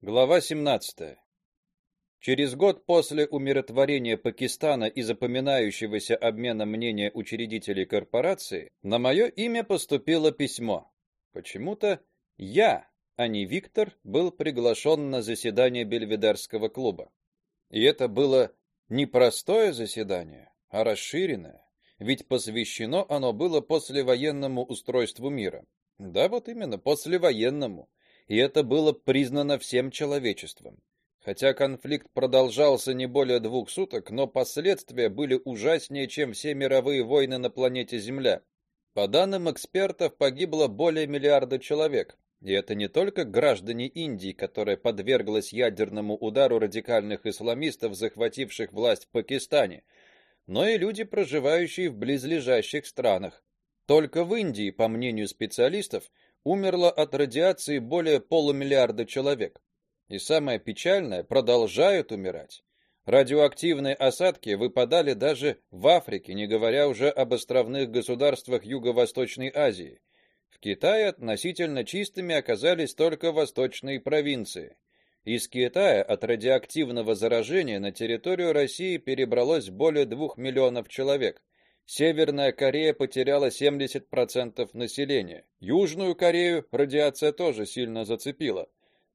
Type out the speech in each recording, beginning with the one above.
Глава 17. Через год после умиротворения Пакистана и запоминающегося обмена мнения учредителей корпорации на мое имя поступило письмо. Почему-то я, а не Виктор, был приглашен на заседание Бельведерского клуба. И это было не простое заседание, а расширенное, ведь посвящено оно было послевоенному устройству мира. Да вот именно послевоенному и это было признано всем человечеством. Хотя конфликт продолжался не более двух суток, но последствия были ужаснее, чем все мировые войны на планете Земля. По данным экспертов, погибло более миллиарда человек. И это не только граждане Индии, которая подверглась ядерному удару радикальных исламистов, захвативших власть в Пакистане, но и люди, проживающие в близлежащих странах. Только в Индии, по мнению специалистов, умерло от радиации более полумиллиарда человек. И самое печальное, продолжают умирать. Радиоактивные осадки выпадали даже в Африке, не говоря уже об островных государствах Юго-Восточной Азии. В Китае относительно чистыми оказались только восточные провинции. Из Китая от радиоактивного заражения на территорию России перебралось более двух миллионов человек. Северная Корея потеряла 70% населения. Южную Корею радиация тоже сильно зацепила.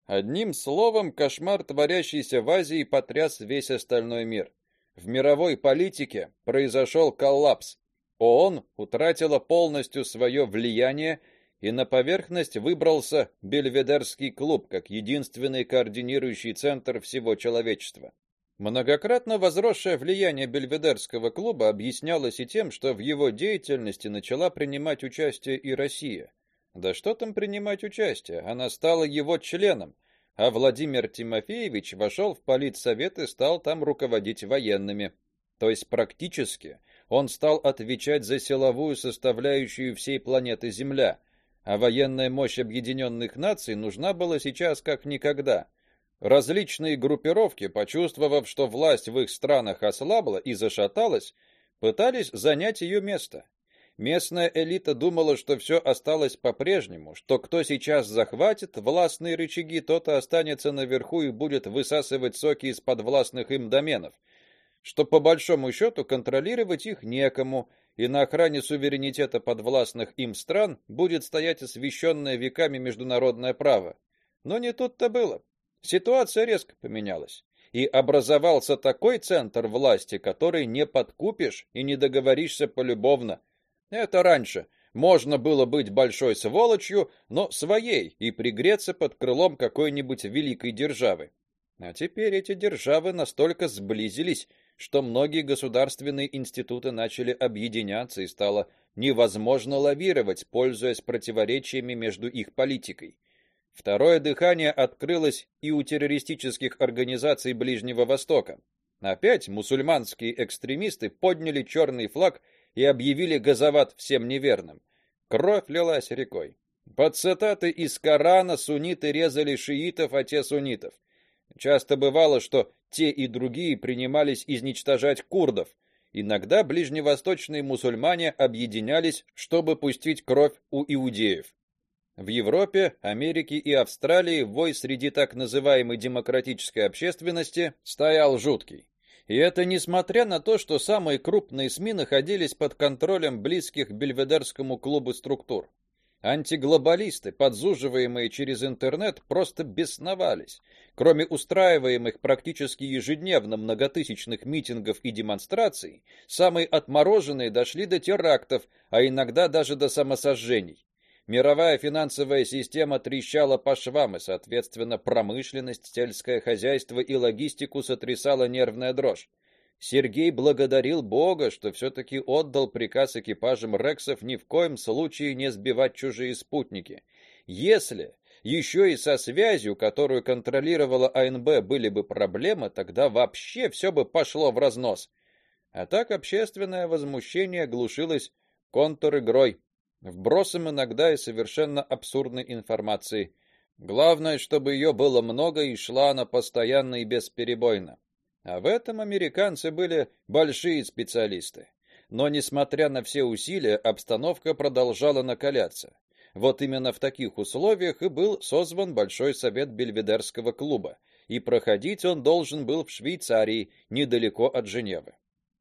Одним словом, кошмар, творящийся в Азии, потряс весь остальной мир. В мировой политике произошел коллапс. ООН утратила полностью свое влияние, и на поверхность выбрался Бельведерский клуб как единственный координирующий центр всего человечества. Многократно возросшее влияние Бельведерского клуба объяснялось и тем, что в его деятельности начала принимать участие и Россия. Да что там принимать участие? Она стала его членом, а Владимир Тимофеевич вошел в политсовет и стал там руководить военными. То есть практически он стал отвечать за силовую составляющую всей планеты Земля, а военная мощь Объединенных Наций нужна была сейчас как никогда. Различные группировки, почувствовав, что власть в их странах ослабла и зашаталась, пытались занять ее место. Местная элита думала, что все осталось по-прежнему, что кто сейчас захватит властные рычаги, тот и останется наверху и будет высасывать соки из подвластных им доменов, что по большому счету контролировать их некому, и на охране суверенитета подвластных им стран будет стоять освященное веками международное право. Но не тут-то было. Ситуация резко поменялась, и образовался такой центр власти, который не подкупишь и не договоришься полюбовно. Это раньше можно было быть большой сволочью, но своей и пригреться под крылом какой-нибудь великой державы. А теперь эти державы настолько сблизились, что многие государственные институты начали объединяться и стало невозможно лавировать, пользуясь противоречиями между их политикой. Второе дыхание открылось и у террористических организаций Ближнего Востока. Опять мусульманские экстремисты подняли черный флаг и объявили газоват всем неверным. Кровь лилась рекой. Под цитаты из Корана сунниты резали шиитов, а те суннитов. Часто бывало, что те и другие принимались изничтожать курдов. Иногда ближневосточные мусульмане объединялись, чтобы пустить кровь у иудеев. В Европе, Америке и Австралии вой среди так называемой демократической общественности стоял жуткий. И это несмотря на то, что самые крупные СМИ находились под контролем близких Бельведерскому клубу структур. Антиглобалисты, подзуживаемые через интернет, просто бесновались. Кроме устраиваемых практически ежедневно многотысячных митингов и демонстраций, самые отмороженные дошли до терактов, а иногда даже до самосожжений. Мировая финансовая система трещала по швам, и, соответственно, промышленность, сельское хозяйство и логистику сотрясала нервная дрожь. Сергей благодарил Бога, что все таки отдал приказ экипажам Рексов ни в коем случае не сбивать чужие спутники. Если еще и со связью, которую контролировала АНБ, были бы проблемы, тогда вообще все бы пошло в разнос. А так общественное возмущение глушилось контр-игрой вбросом иногда и совершенно абсурдной информации. Главное, чтобы ее было много и шла она постоянно и бесперебойно. А в этом американцы были большие специалисты. Но несмотря на все усилия, обстановка продолжала накаляться. Вот именно в таких условиях и был созван Большой совет Бельведерского клуба, и проходить он должен был в Швейцарии, недалеко от Женевы.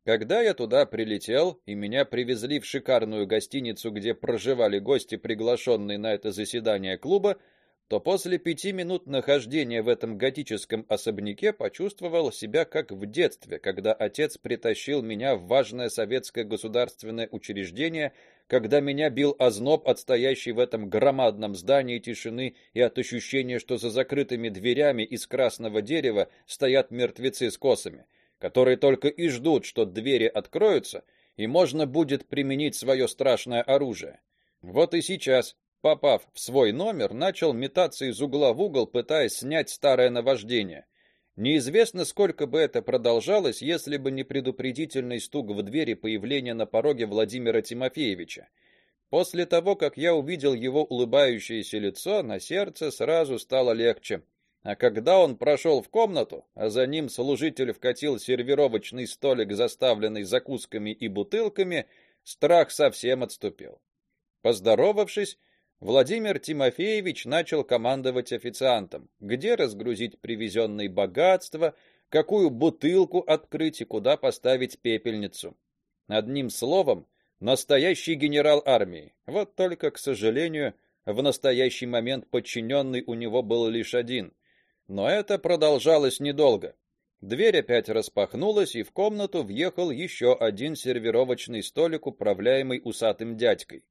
Когда я туда прилетел, и меня привезли в шикарную гостиницу, где проживали гости, приглашенные на это заседание клуба, то после пяти минут нахождения в этом готическом особняке почувствовал себя как в детстве, когда отец притащил меня в важное советское государственное учреждение, когда меня бил озноб от стоящей в этом громадном здании тишины и от ощущения, что за закрытыми дверями из красного дерева стоят мертвецы с косами, которые только и ждут, что двери откроются, и можно будет применить свое страшное оружие. Вот и сейчас попав в свой номер, начал метаться из угла в угол, пытаясь снять старое наваждение. Неизвестно, сколько бы это продолжалось, если бы не предупредительный стук в двери появления на пороге Владимира Тимофеевича. После того, как я увидел его улыбающееся лицо, на сердце сразу стало легче. А когда он прошел в комнату, а за ним служитель вкатил сервировочный столик, заставленный закусками и бутылками, страх совсем отступил. Поздоровавшись, Владимир Тимофеевич начал командовать официантом, где разгрузить привезенные богатства, какую бутылку открыть и куда поставить пепельницу. Одним словом, настоящий генерал армии. Вот только, к сожалению, в настоящий момент подчиненный у него был лишь один. Но это продолжалось недолго. Дверь опять распахнулась, и в комнату въехал еще один сервировочный столик, управляемый усатым дядькой.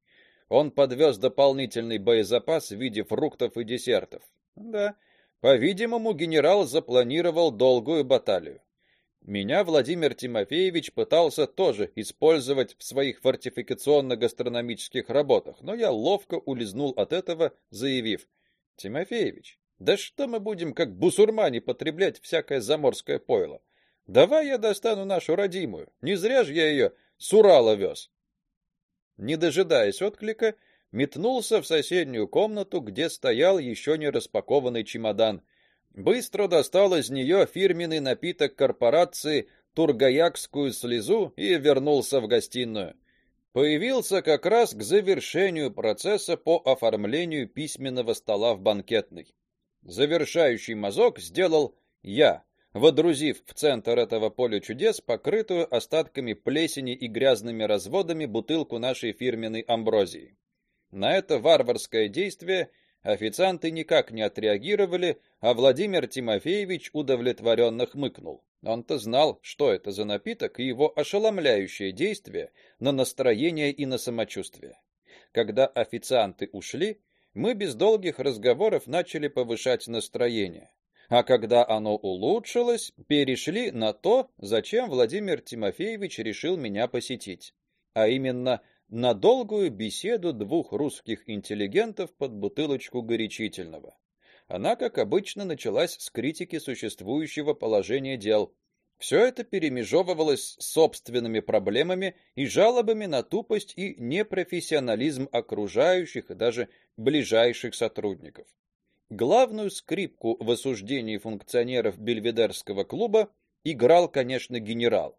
Он подвез дополнительный боезапас в виде фруктов и десертов. Да, по-видимому, генерал запланировал долгую баталию. Меня Владимир Тимофеевич пытался тоже использовать в своих фортификационно-гастрономических работах, но я ловко улизнул от этого, заявив: "Тимофеевич, да что мы будем как бусурмане потреблять всякое заморское пойло? Давай я достану нашу родимую. Не зря же я ее с Урала вез не дожидаясь отклика, метнулся в соседнюю комнату, где стоял еще не распакованный чемодан. Быстро достал из нее фирменный напиток корпорации Тургаякскую слезу и вернулся в гостиную. Появился как раз к завершению процесса по оформлению письменного стола в банкетной. Завершающий мазок сделал я водрузив в центр этого поля чудес покрытую остатками плесени и грязными разводами бутылку нашей фирменной амброзии. На это варварское действие официанты никак не отреагировали, а Владимир Тимофеевич удовлетворенно хмыкнул. Он-то знал, что это за напиток и его ошеломляющее действие на настроение и на самочувствие. Когда официанты ушли, мы без долгих разговоров начали повышать настроение а когда оно улучшилось, перешли на то, зачем Владимир Тимофеевич решил меня посетить, а именно на долгую беседу двух русских интеллигентов под бутылочку горячительного. Она, как обычно, началась с критики существующего положения дел. Все это перемежевывалось собственными проблемами и жалобами на тупость и непрофессионализм окружающих и даже ближайших сотрудников. Главную скрипку в осуждении функционеров Бельведерского клуба играл, конечно, генерал.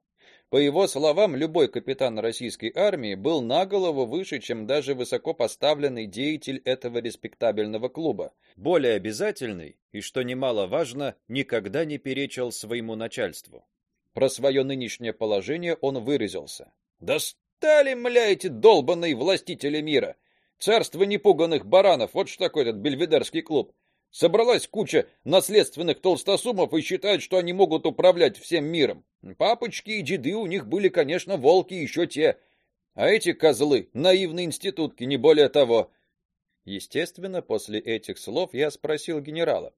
По его словам, любой капитан российской армии был на голову выше, чем даже высокопоставленный деятель этого респектабельного клуба. Более обязательный и, что немаловажно, никогда не перечил своему начальству. Про свое нынешнее положение он выразился: "Достали, мля, эти долбаные властители мира! Царство непуганных баранов, вот что такое этот бельведерский клуб. Собралась куча наследственных толстосумов и считают, что они могут управлять всем миром. Папочки и деды у них были, конечно, волки еще те, а эти козлы наивные институтки, не более того. Естественно, после этих слов я спросил генерала: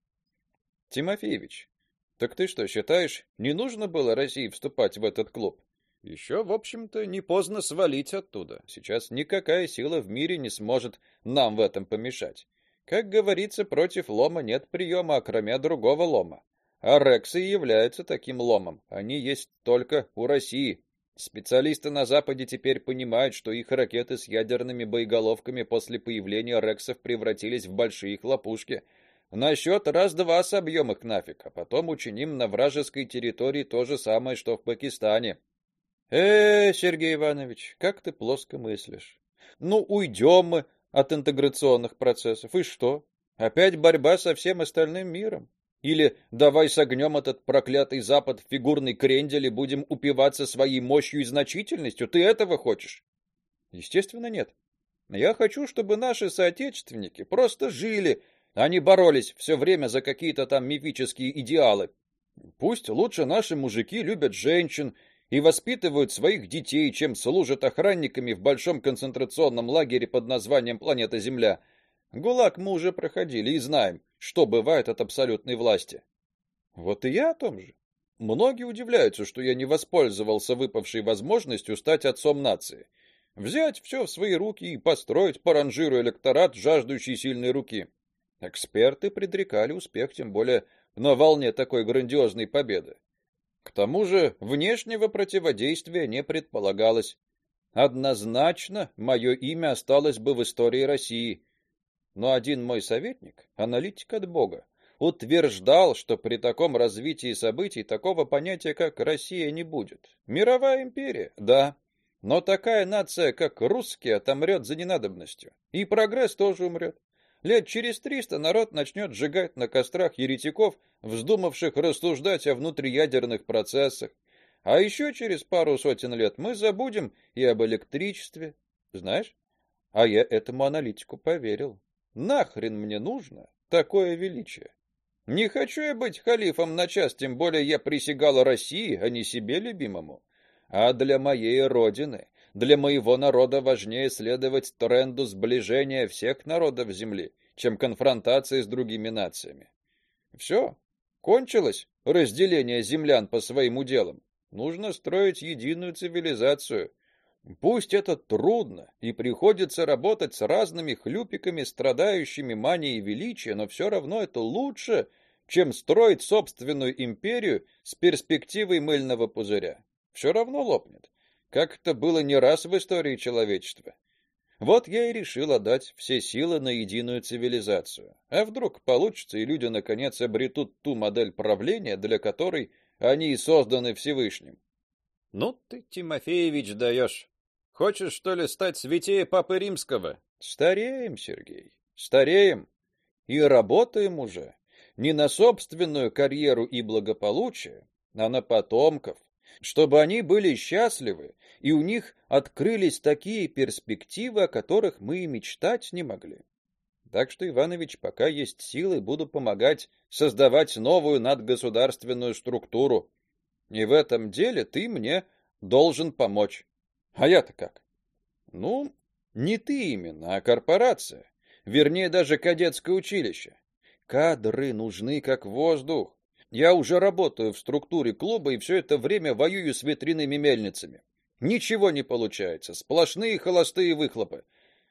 "Тимофеевич, так ты что, считаешь, не нужно было России вступать в этот клуб?" Еще, в общем-то, не поздно свалить оттуда. Сейчас никакая сила в мире не сможет нам в этом помешать. Как говорится, против лома нет приема, кроме другого лома. А рексы являются таким ломом. Они есть только у России. Специалисты на западе теперь понимают, что их ракеты с ядерными боеголовками после появления рексов превратились в большие хлопушки. Насчет раз-два собьем их нафиг, а потом учиним на вражеской территории то же самое, что в Пакистане. Э, Сергей Иванович, как ты плоско мыслишь. Ну, уйдем мы от интеграционных процессов. И что? Опять борьба со всем остальным миром? Или давай согнем этот проклятый Запад в фигурный крендель и будем упиваться своей мощью и значительностью? Ты этого хочешь? Естественно, нет. Я хочу, чтобы наши соотечественники просто жили, не боролись все время за какие-то там мифические идеалы. Пусть лучше наши мужики любят женщин и воспитывают своих детей, чем служат охранниками в большом концентрационном лагере под названием Планета Земля. ГУЛАГ мы уже проходили и знаем, что бывает от абсолютной власти. Вот и я о том же. Многие удивляются, что я не воспользовался выпавшей возможностью стать отцом нации. Взять все в свои руки и построить по ранжиру электорат, жаждущий сильной руки. Эксперты предрекали успех, тем более на волне такой грандиозной победы. К тому же, внешнего противодействия не предполагалось. Однозначно мое имя осталось бы в истории России. Но один мой советник, аналитик от Бога, утверждал, что при таком развитии событий такого понятия, как Россия, не будет. Мировая империя, да, но такая нация, как русские, отомрет за ненадобностью, и прогресс тоже умрет. Лет через триста народ начнет сжигать на кострах еретиков, вздумавших рассуждать о внутриядерных процессах. А еще через пару сотен лет мы забудем и об электричестве. Знаешь? А я этому аналитику поверил. Нахрен мне нужно такое величие? Не хочу я быть халифом на час, тем более я присягал России, а не себе любимому. А для моей родины для моего народа важнее следовать тренду сближения всех народов земли, чем конфронтации с другими нациями. Все, кончилось разделение землян по своим уделам. Нужно строить единую цивилизацию. Пусть это трудно и приходится работать с разными хлюпиками, страдающими манией величия, но все равно это лучше, чем строить собственную империю с перспективой мыльного пузыря. Все равно лопнет как это было не раз в истории человечества. Вот я и решил отдать все силы на единую цивилизацию. А вдруг получится, и люди наконец обретут ту модель правления, для которой они и созданы Всевышним. Ну ты, Тимофеевич, даешь. Хочешь что ли стать святее папы Римского? Стареем, Сергей. Стареем и работаем уже не на собственную карьеру и благополучие, а на потомков, чтобы они были счастливы, и у них открылись такие перспективы, о которых мы и мечтать не могли. Так что, Иванович, пока есть силы, буду помогать создавать новую надгосударственную структуру. И в этом деле ты мне должен помочь. А я-то как? Ну, не ты именно, а корпорация. Вернее, даже кадетское училище. Кадры нужны как воздух. Я уже работаю в структуре клуба и все это время воюю с ветряными мельницами. Ничего не получается, сплошные холостые выхлопы.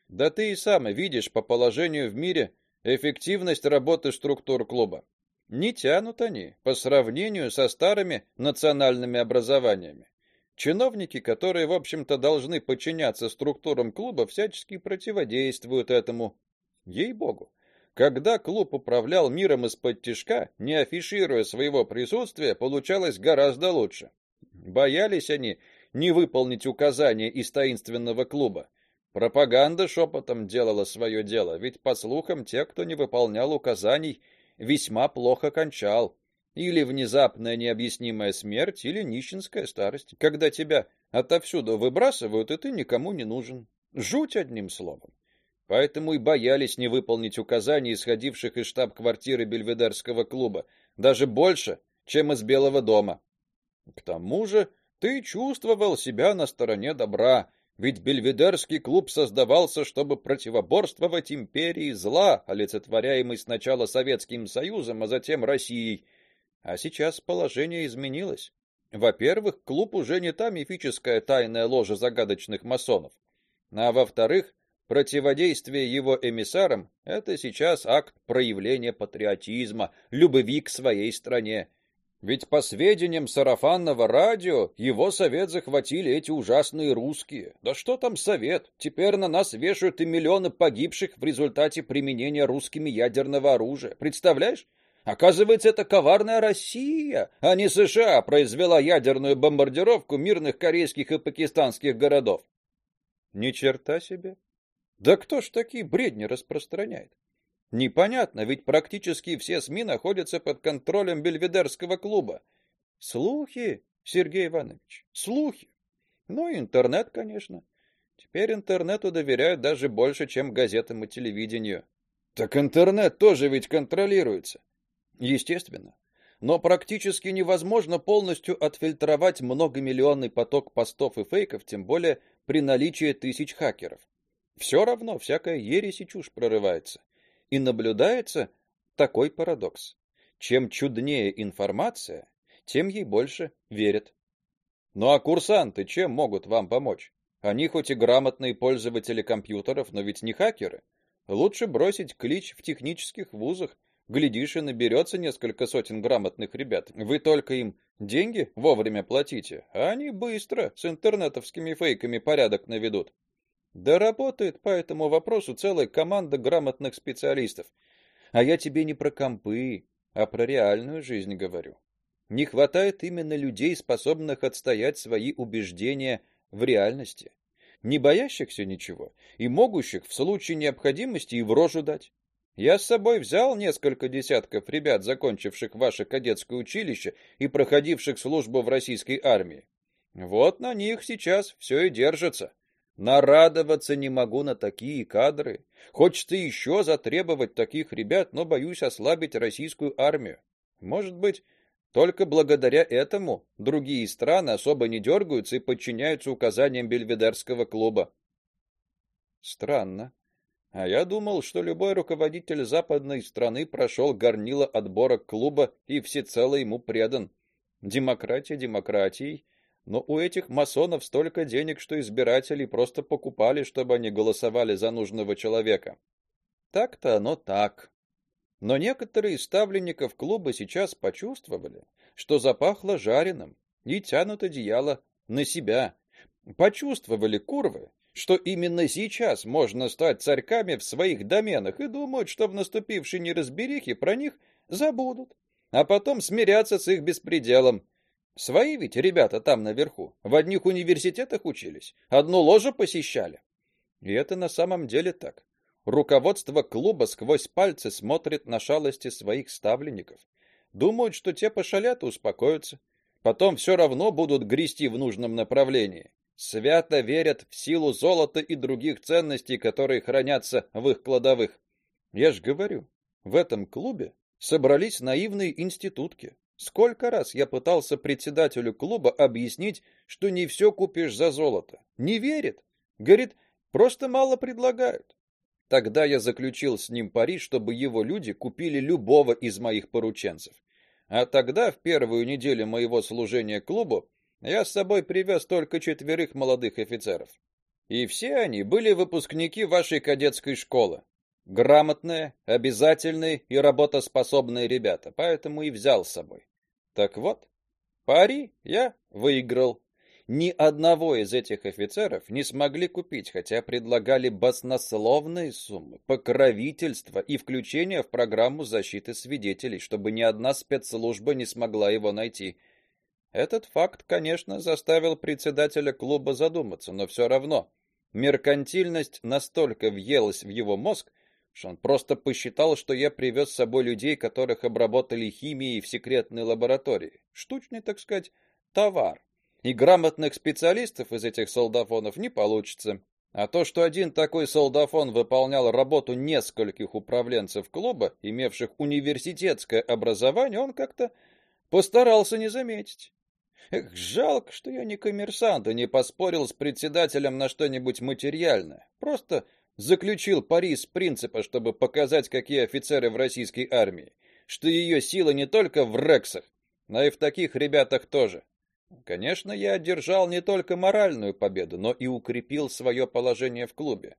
Да ты и сам видишь по положению в мире эффективность работы структур клуба. Не тянут они по сравнению со старыми национальными образованиями. Чиновники, которые, в общем-то, должны подчиняться структурам клуба, всячески противодействуют этому. Ей-богу. Когда клуб управлял миром из-под тишка, не афишируя своего присутствия, получалось гораздо лучше. Боялись они не выполнить указания из таинственного клуба. Пропаганда шепотом делала свое дело, ведь по слухам, те, кто не выполнял указаний, весьма плохо кончал. Или внезапная необъяснимая смерть, или нищенская старость, когда тебя отовсюду выбрасывают, и ты никому не нужен. Жуть одним словом. Поэтому и боялись не выполнить указаний, исходивших из штаб-квартиры Бельведерского клуба, даже больше, чем из Белого дома. К тому же, ты чувствовал себя на стороне добра, ведь Бельведерский клуб создавался, чтобы противоборствовать империи зла, олицетворяемой сначала Советским Союзом, а затем Россией. А сейчас положение изменилось. Во-первых, клуб уже не та мифическая тайная ложа загадочных масонов. А во-вторых, Противодействие его эмиссарам это сейчас акт проявления патриотизма, любви к своей стране. Ведь по сведениям сарафанного радио, его совет захватили эти ужасные русские. Да что там совет? Теперь на нас вешают и миллионы погибших в результате применения русскими ядерного оружия. Представляешь? Оказывается, это коварная Россия, а не США произвела ядерную бомбардировку мирных корейских и пакистанских городов. Ни черта себе. Да кто ж такие бредни распространяет? Непонятно, ведь практически все СМИ находятся под контролем Бельведерского клуба. Слухи, Сергей Иванович, слухи. Ну и интернет, конечно. Теперь интернету доверяют даже больше, чем газетам и телевидению. Так интернет тоже ведь контролируется. Естественно. Но практически невозможно полностью отфильтровать многомиллионный поток постов и фейков, тем более при наличии тысяч хакеров. Все равно всякая ересь и чушь прорывается. И наблюдается такой парадокс. Чем чуднее информация, тем ей больше верят. Ну а курсанты чем могут вам помочь? Они хоть и грамотные пользователи компьютеров, но ведь не хакеры. Лучше бросить клич в технических вузах, глядишь и наберется несколько сотен грамотных ребят. Вы только им деньги вовремя платите, а они быстро с интернетовскими фейками порядок наведут. Да работает по этому вопросу целая команда грамотных специалистов. А я тебе не про компы, а про реальную жизнь говорю. Не хватает именно людей, способных отстоять свои убеждения в реальности не боящихся ничего и могущих в случае необходимости и в рожу дать. Я с собой взял несколько десятков ребят, закончивших ваше кадетское училище и проходивших службу в российской армии. Вот на них сейчас все и держится. Нарадоваться не могу на такие кадры. Хочется еще затребовать таких ребят, но боюсь ослабить российскую армию. Может быть, только благодаря этому другие страны особо не дергаются и подчиняются указаниям Бельведерского клуба. Странно. А я думал, что любой руководитель западной страны прошел горнило отбора клуба и всецело ему предан. Демократия демократией, но у этих масонов столько денег, что избиратели просто покупали, чтобы они голосовали за нужного человека. Так-то оно так. Но некоторые из ставленников клуба сейчас почувствовали, что запахло жареным, и тянут одеяло на себя. Почувствовали курвы, что именно сейчас можно стать царьками в своих доменах и думают, что в наступившей неразберихе про них забудут, а потом смирятся с их беспределом. Свои ведь ребята там наверху в одних университетах учились, одну ложу посещали. И это на самом деле так. Руководство клуба сквозь пальцы смотрит на шалости своих ставленников. Думают, что те пошалят и успокоятся. Потом все равно будут грести в нужном направлении. Свято верят в силу золота и других ценностей, которые хранятся в их кладовых. Я ж говорю, в этом клубе собрались наивные институтки. Сколько раз я пытался председателю клуба объяснить, что не все купишь за золото. Не верит. Говорит, просто мало предлагают. Тогда я заключил с ним пари, чтобы его люди купили любого из моих порученцев. А тогда, в первую неделю моего служения клубу, я с собой привез только четверых молодых офицеров. И все они были выпускники вашей кадетской школы. Грамотные, обязательные и работоспособные ребята, поэтому и взял с собой. Так вот, пари я выиграл ни одного из этих офицеров не смогли купить, хотя предлагали баснословные суммы, покровительство и включение в программу защиты свидетелей, чтобы ни одна спецслужба не смогла его найти. Этот факт, конечно, заставил председателя клуба задуматься, но все равно меркантильность настолько въелась в его мозг, он просто посчитал, что я привез с собой людей, которых обработали химией в секретной лаборатории. Штучный, так сказать, товар и грамотных специалистов из этих солдафонов не получится. А то, что один такой солдафон выполнял работу нескольких управленцев клуба, имевших университетское образование, он как-то постарался не заметить. Эх, жалко, что я не коммерсант и не поспорил с председателем на что-нибудь материальное. Просто заключил пари с принципа, чтобы показать, какие офицеры в российской армии, что ее сила не только в рексах, но и в таких ребятах тоже. Конечно, я одержал не только моральную победу, но и укрепил свое положение в клубе.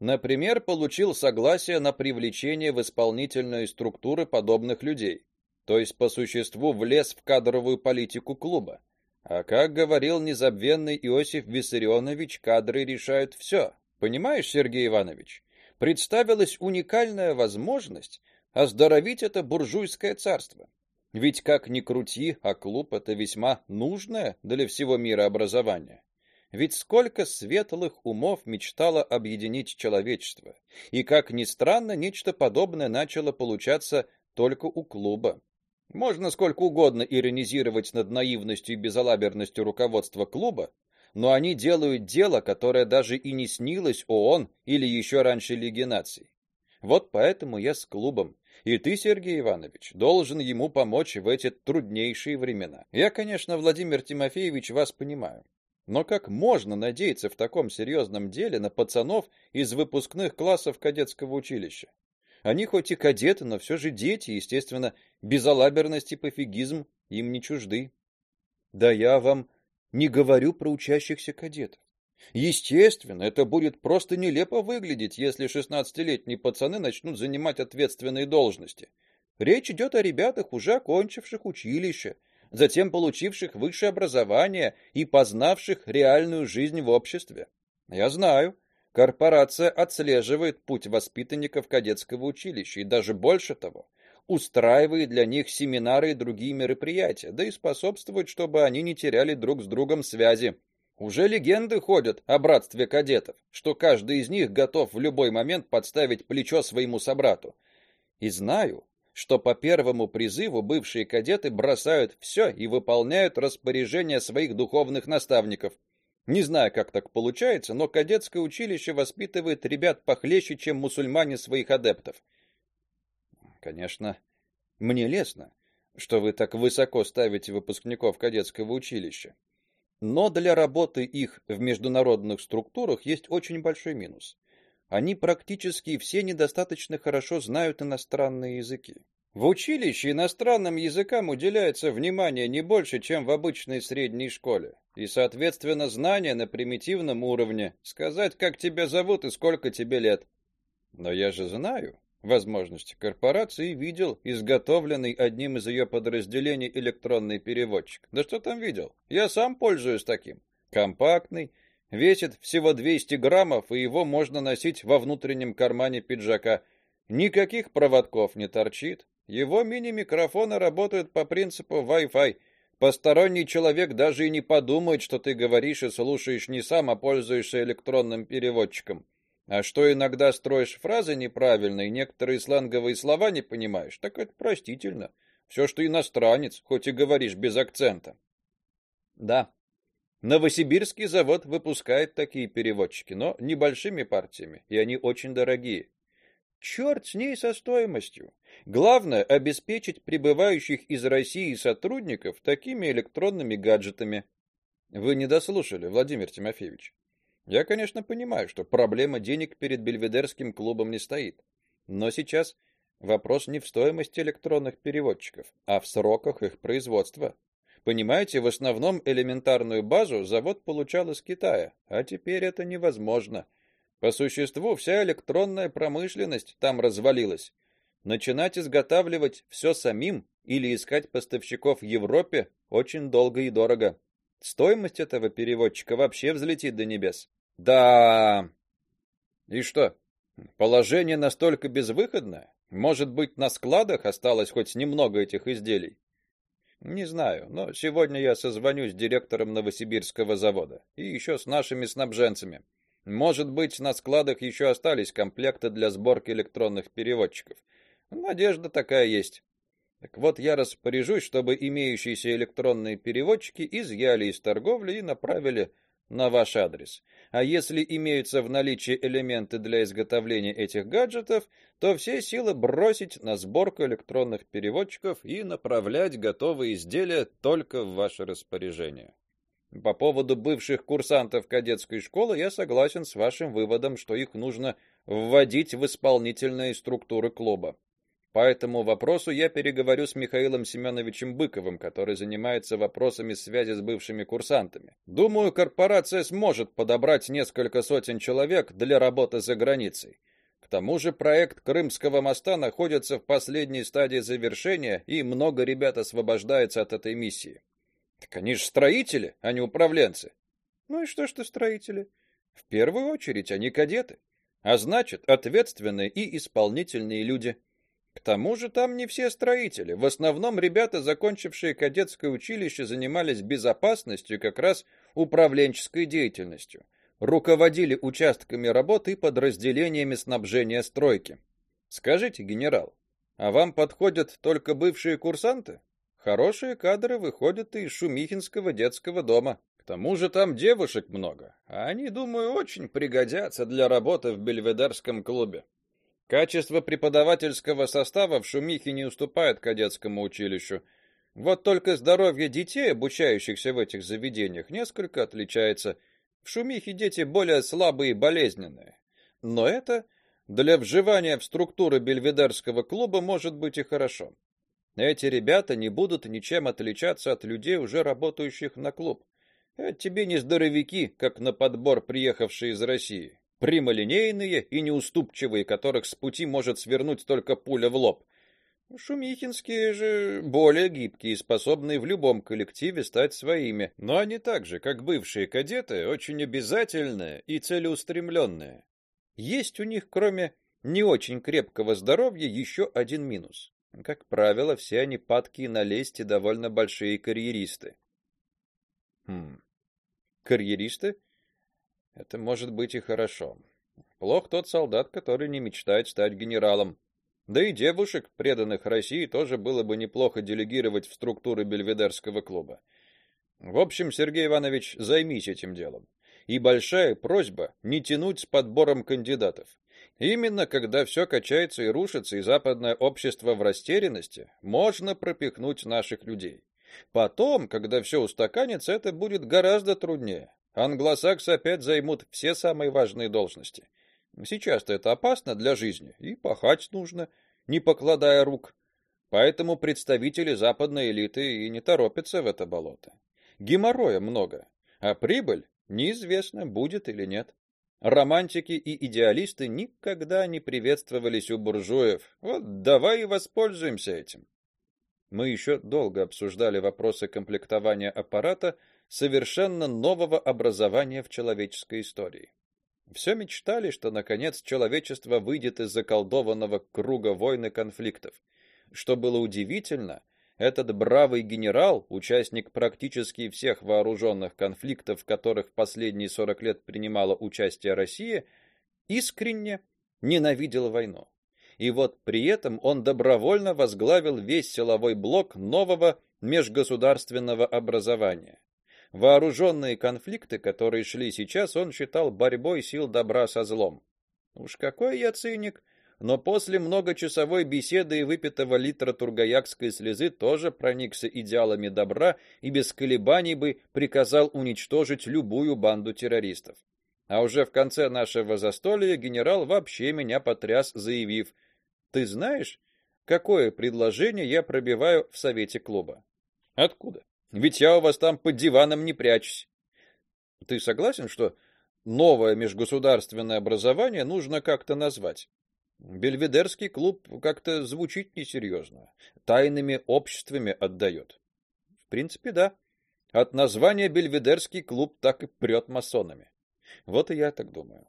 Например, получил согласие на привлечение в исполнительные структуры подобных людей. То есть по существу влез в кадровую политику клуба. А как говорил незабвенный Иосиф Виссарионович, кадры решают все. Понимаешь, Сергей Иванович? Представилась уникальная возможность оздоровить это буржуйское царство. Ведь как ни крути, а клуб это весьма нужное для всего мира образование. Ведь сколько светлых умов мечтало объединить человечество, и как ни странно, нечто подобное начало получаться только у клуба. Можно сколько угодно иронизировать над наивностью и безалаберностью руководства клуба, но они делают дело, которое даже и не снилось ООН или еще раньше Лиге наций. Вот поэтому я с клубом, и ты, Сергей Иванович, должен ему помочь в эти труднейшие времена. Я, конечно, Владимир Тимофеевич, вас понимаю. Но как можно надеяться в таком серьезном деле на пацанов из выпускных классов кадетского училища? Они хоть и кадеты, но все же дети, естественно, безалаберность и пофигизм им не чужды. Да я вам не говорю про учащихся кадетов. Естественно, это будет просто нелепо выглядеть, если шестнадцатилетние пацаны начнут занимать ответственные должности. Речь идет о ребятах, уже окончивших училище, затем получивших высшее образование и познавших реальную жизнь в обществе. Я знаю, корпорация отслеживает путь воспитанников кадетского училища и даже больше того, устраивает для них семинары и другие мероприятия, да и способствует, чтобы они не теряли друг с другом связи. Уже легенды ходят о братстве кадетов, что каждый из них готов в любой момент подставить плечо своему собрату. И знаю, что по первому призыву бывшие кадеты бросают все и выполняют распоряжения своих духовных наставников. Не знаю, как так получается, но кадетское училище воспитывает ребят похлеще, чем мусульмане своих адептов. Конечно, мне лестно, что вы так высоко ставите выпускников кадетского училища. Но для работы их в международных структурах есть очень большой минус они практически все недостаточно хорошо знают иностранные языки. В училище иностранным языкам уделяется внимание не больше, чем в обычной средней школе, и, соответственно, знания на примитивном уровне, сказать, как тебя зовут и сколько тебе лет. Но я же знаю возможности корпорации видел изготовленный одним из ее подразделений электронный переводчик. Да что там видел? Я сам пользуюсь таким. Компактный, Весит всего 200 граммов, и его можно носить во внутреннем кармане пиджака. Никаких проводков не торчит. Его мини-микрофоны работают по принципу Wi-Fi. Посторонний человек даже и не подумает, что ты говоришь и слушаешь не сам, а пользуешься электронным переводчиком. А что иногда строишь фразы неправильно и некоторые сленговые слова не понимаешь, так это простительно. Все, что иностранец, хоть и говоришь без акцента. Да, Новосибирский завод выпускает такие переводчики, но небольшими партиями, и они очень дорогие. Черт с ней со стоимостью. Главное обеспечить прибывающих из России сотрудников такими электронными гаджетами. Вы не дослушали, Владимир Тимофеевич. Я, конечно, понимаю, что проблема денег перед Бельведерским клубом не стоит. Но сейчас вопрос не в стоимости электронных переводчиков, а в сроках их производства. Понимаете, в основном элементарную базу завод получал из Китая, а теперь это невозможно. По существу вся электронная промышленность там развалилась. Начинать изготавливать все самим или искать поставщиков в Европе очень долго и дорого. Стоимость этого переводчика вообще взлетит до небес. Да. И что? Положение настолько безвыходное? Может быть, на складах осталось хоть немного этих изделий? Не знаю, но сегодня я созвонюсь с директором Новосибирского завода и еще с нашими снабженцами. Может быть, на складах еще остались комплекты для сборки электронных переводчиков. Надежда такая есть. Так вот, я распоряжусь, чтобы имеющиеся электронные переводчики изъяли из торговли и направили на ваш адрес. А если имеются в наличии элементы для изготовления этих гаджетов, то все силы бросить на сборку электронных переводчиков и направлять готовые изделия только в ваше распоряжение. По поводу бывших курсантов кадетской школы я согласен с вашим выводом, что их нужно вводить в исполнительные структуры клуба. По этому вопросу я переговорю с Михаилом Семеновичем Быковым, который занимается вопросами связи с бывшими курсантами. Думаю, корпорация сможет подобрать несколько сотен человек для работы за границей. К тому же проект Крымского моста находится в последней стадии завершения, и много ребят освобождается от этой миссии. Так они же строители, а не управленцы. Ну и что, что строители? В первую очередь они кадеты, а значит, ответственные и исполнительные люди. К тому же там не все строители. В основном ребята, закончившие кадетское училище, занимались безопасностью, как раз управленческой деятельностью. Руководили участками работы и подразделениями снабжения стройки. Скажите, генерал, а вам подходят только бывшие курсанты? Хорошие кадры выходят из Шумихинского детского дома. К тому же там девушек много, а они, думаю, очень пригодятся для работы в Бельведерском клубе. Качество преподавательского состава в Шумихе не уступает кадетскому училищу. Вот только здоровье детей, обучающихся в этих заведениях, несколько отличается. В Шумихе дети более слабые и болезненные. Но это для вживания в структуры Бельведерского клуба может быть и хорошо. Эти ребята не будут ничем отличаться от людей, уже работающих на клуб. Это тебе не здоровяки, как на подбор приехавшие из России прямолинейные и неуступчивые, которых с пути может свернуть только пуля в лоб. Шумихинские же более гибкие способные в любом коллективе стать своими, но они также, как бывшие кадеты, очень обязательные и целеустремленные. Есть у них, кроме не очень крепкого здоровья, еще один минус. Как правило, все они падки на лесть и довольно большие карьеристы. Хм. Карьеристы? Это может быть и хорошо. Плох тот солдат, который не мечтает стать генералом. Да и девушек, преданных России, тоже было бы неплохо делегировать в структуры Бельведерского клуба. В общем, Сергей Иванович, займись этим делом. И большая просьба не тянуть с подбором кандидатов. Именно когда все качается и рушится, и западное общество в растерянности, можно пропихнуть наших людей. Потом, когда все устаканится, это будет гораздо труднее. Англосаксы опять займут все самые важные должности. Сейчас-то это опасно для жизни, и пахать нужно, не покладая рук. Поэтому представители западной элиты и не торопятся в это болото. Геморроя много, а прибыль неизвестно, будет или нет. Романтики и идеалисты никогда не приветствовались у буржуев. Вот давай и воспользуемся этим. Мы еще долго обсуждали вопросы комплектования аппарата, совершенно нового образования в человеческой истории. Все мечтали, что наконец человечество выйдет из заколдованного круга войн и конфликтов. Что было удивительно, этот бравый генерал, участник практически всех вооруженных конфликтов, в которых последние 40 лет принимала участие Россия, искренне ненавидел войну. И вот при этом он добровольно возглавил весь силовой блок нового межгосударственного образования. Вооруженные конфликты, которые шли сейчас, он считал борьбой сил добра со злом. Уж какой я циник, но после многочасовой беседы и выпитого литра тургаякской слезы тоже проникся идеалами добра и без колебаний бы приказал уничтожить любую банду террористов. А уже в конце нашего застолья генерал вообще меня потряс, заявив: "Ты знаешь, какое предложение я пробиваю в совете клуба?" "Откуда?" Ведь я у вас там под диваном не прячусь. Ты согласен, что новое межгосударственное образование нужно как-то назвать? Бельведерский клуб как-то звучит несерьезно. Тайными обществами отдает. В принципе, да. От названия Бельведерский клуб так и прет масонами. Вот и я так думаю.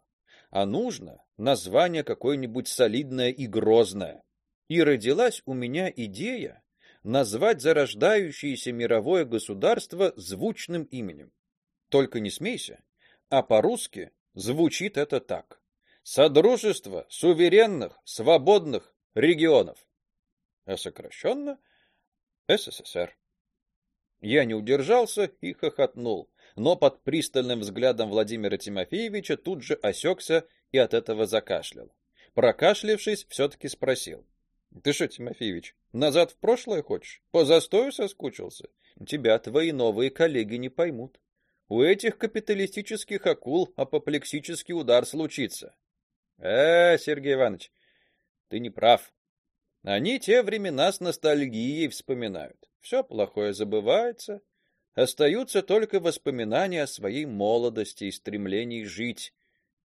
А нужно название какое-нибудь солидное и грозное. И родилась у меня идея назвать зарождающееся мировое государство звучным именем. Только не смейся, а по-русски звучит это так: Содружество суверенных, свободных регионов. А сокращенно СССР. Я не удержался и хохотнул, но под пристальным взглядом Владимира Тимофеевича тут же осекся и от этого закашлял. Прокашлявшись, все таки спросил: ты что, Тимофеевич, назад в прошлое хочешь? По застою соскучился? Тебя твои новые коллеги не поймут. У этих капиталистических акул апоплексический удар случится. Э, Сергей Иванович, ты не прав. Они те времена с ностальгией вспоминают. Все плохое забывается, остаются только воспоминания о своей молодости и стремлении жить.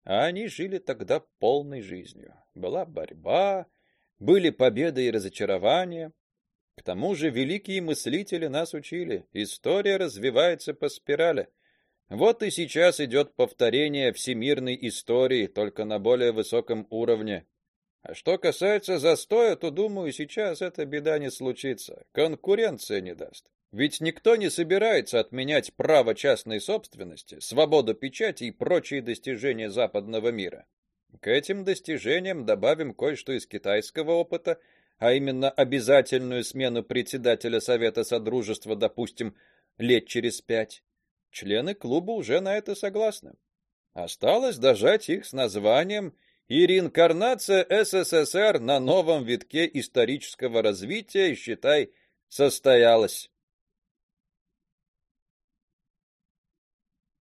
А они жили тогда полной жизнью. Была борьба, были победы и разочарования. К тому же великие мыслители нас учили: история развивается по спирали. Вот и сейчас идет повторение всемирной истории, только на более высоком уровне. А что касается застоя, то, думаю, сейчас эта беда не случится. Конкуренция не даст. Ведь никто не собирается отменять право частной собственности, свободу печати и прочие достижения западного мира. К этим достижениям добавим кое-что из китайского опыта, а именно обязательную смену председателя совета содружества, допустим, лет через пять. Члены клуба уже на это согласны. Осталось дожать их с названием и реинкарнация СССР на новом витке исторического развития, считай, состоялась.